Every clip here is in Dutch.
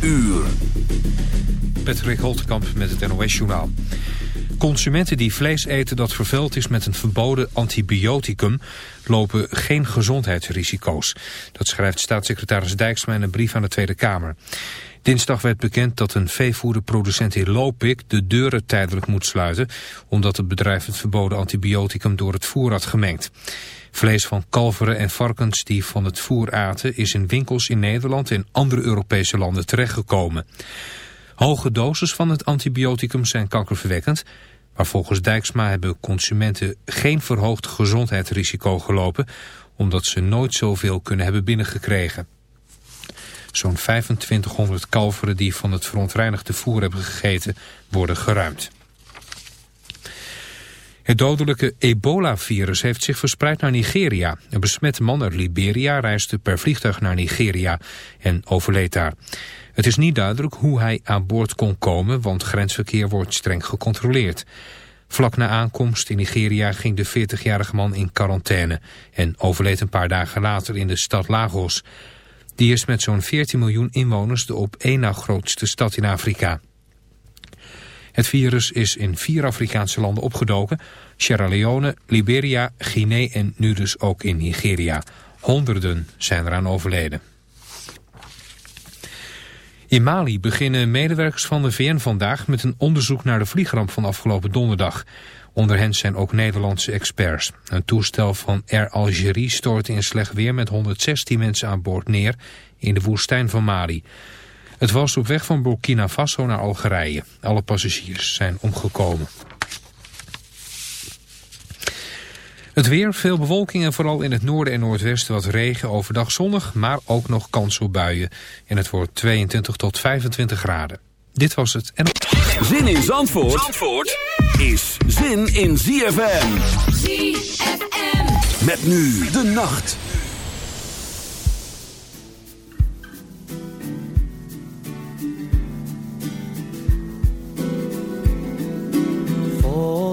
uur. Patrick Holtkamp met het NOS-journaal. Consumenten die vlees eten dat vervuild is met een verboden antibioticum... lopen geen gezondheidsrisico's. Dat schrijft staatssecretaris Dijksma in een brief aan de Tweede Kamer. Dinsdag werd bekend dat een veevoederproducent in Lopik de deuren tijdelijk moet sluiten... omdat het bedrijf het verboden antibioticum door het voer had gemengd. Vlees van kalveren en varkens die van het voer aten... is in winkels in Nederland en andere Europese landen terechtgekomen. Hoge doses van het antibioticum zijn kankerverwekkend... maar volgens Dijksma hebben consumenten geen verhoogd gezondheidsrisico gelopen... omdat ze nooit zoveel kunnen hebben binnengekregen. Zo'n 2500 kalveren die van het verontreinigde voer hebben gegeten worden geruimd. Het dodelijke ebola-virus heeft zich verspreid naar Nigeria. Een besmette man uit Liberia reisde per vliegtuig naar Nigeria en overleed daar. Het is niet duidelijk hoe hij aan boord kon komen, want grensverkeer wordt streng gecontroleerd. Vlak na aankomst in Nigeria ging de 40-jarige man in quarantaine en overleed een paar dagen later in de stad Lagos. Die is met zo'n 14 miljoen inwoners de op één na grootste stad in Afrika. Het virus is in vier Afrikaanse landen opgedoken. Sierra Leone, Liberia, Guinea en nu dus ook in Nigeria. Honderden zijn eraan overleden. In Mali beginnen medewerkers van de VN vandaag met een onderzoek naar de vliegramp van afgelopen donderdag. Onder hen zijn ook Nederlandse experts. Een toestel van Air Algérie stortte in slecht weer met 116 mensen aan boord neer in de woestijn van Mali. Het was op weg van Burkina Faso naar Algerije. Alle passagiers zijn omgekomen. Het weer, veel bewolking en vooral in het noorden en noordwesten wat regen. Overdag zonnig, maar ook nog kans op buien. En het wordt 22 tot 25 graden. Dit was het. En... Zin in Zandvoort, Zandvoort is zin in ZFM. ZFM. Met nu de nacht.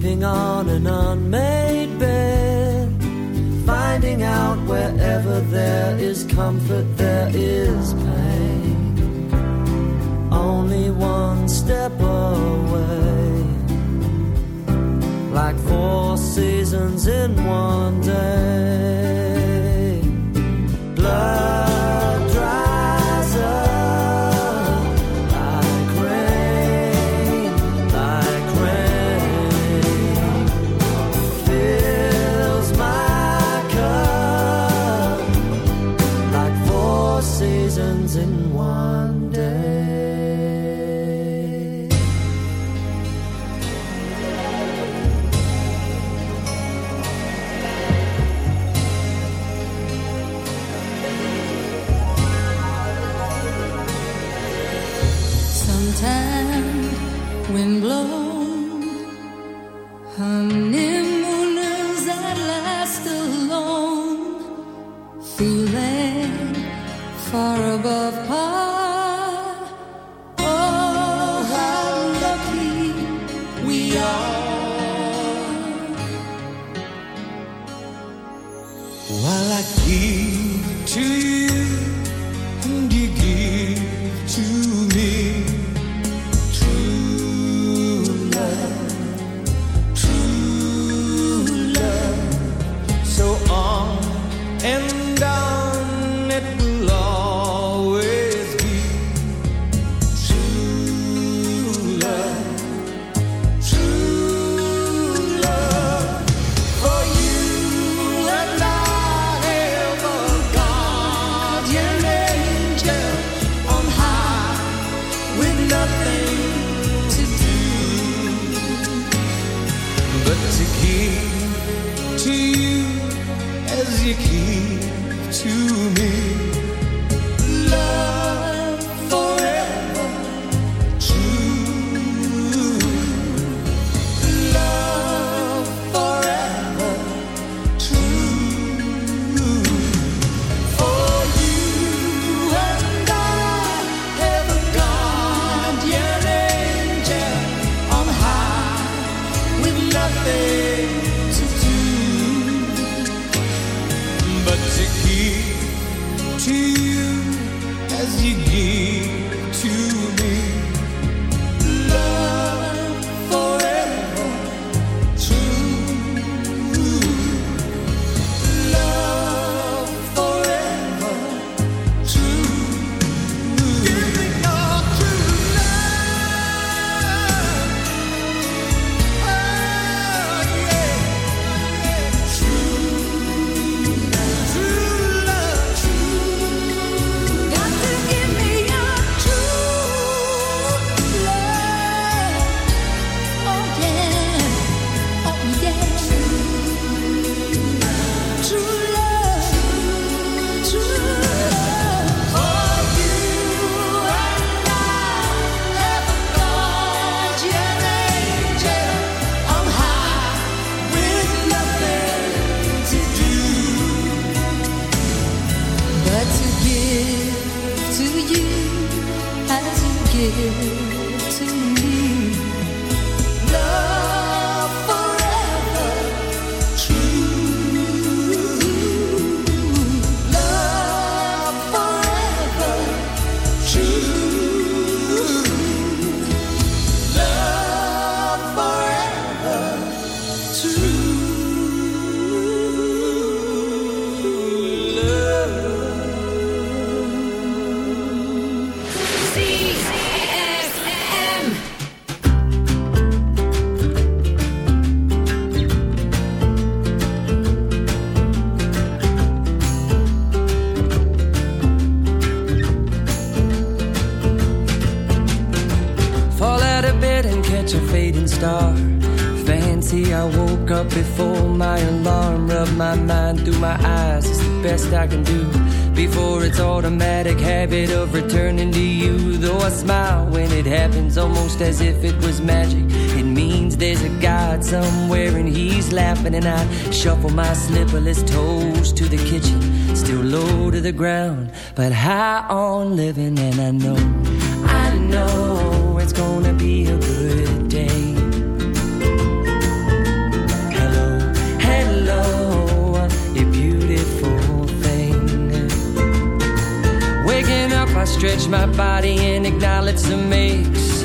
living on and on. But high on living. And I know, I know it's gonna be a good day. Hello, hello, you beautiful thing. Waking up, I stretch my body and acknowledge the makes.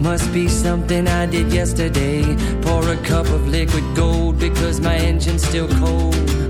Must be something I did yesterday. Pour a cup of liquid gold because my engine's still cold.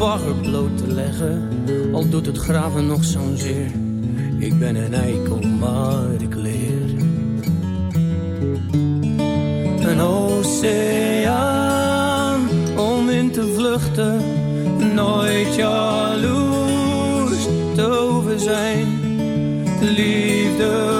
Bagger bloot te leggen, al doet het graven nog zo'n zeer. Ik ben een eikel, maar ik leer. Een oceaan om in te vluchten, nooit jaloers te over zijn. Liefde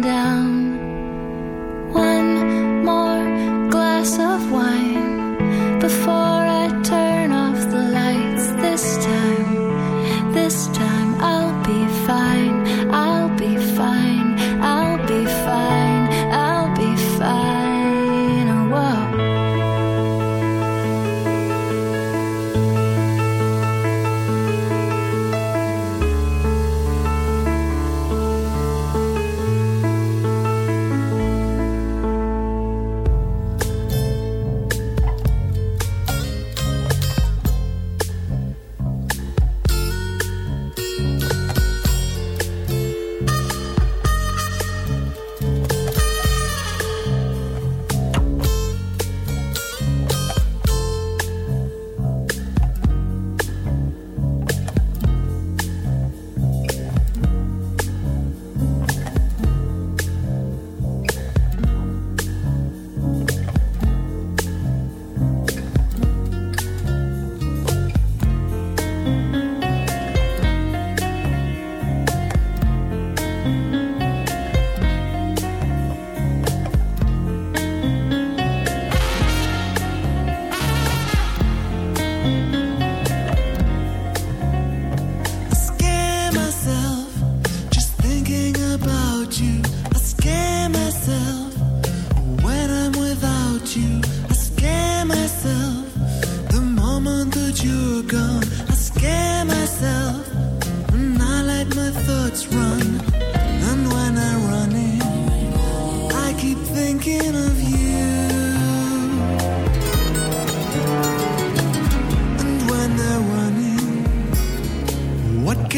down.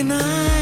can I?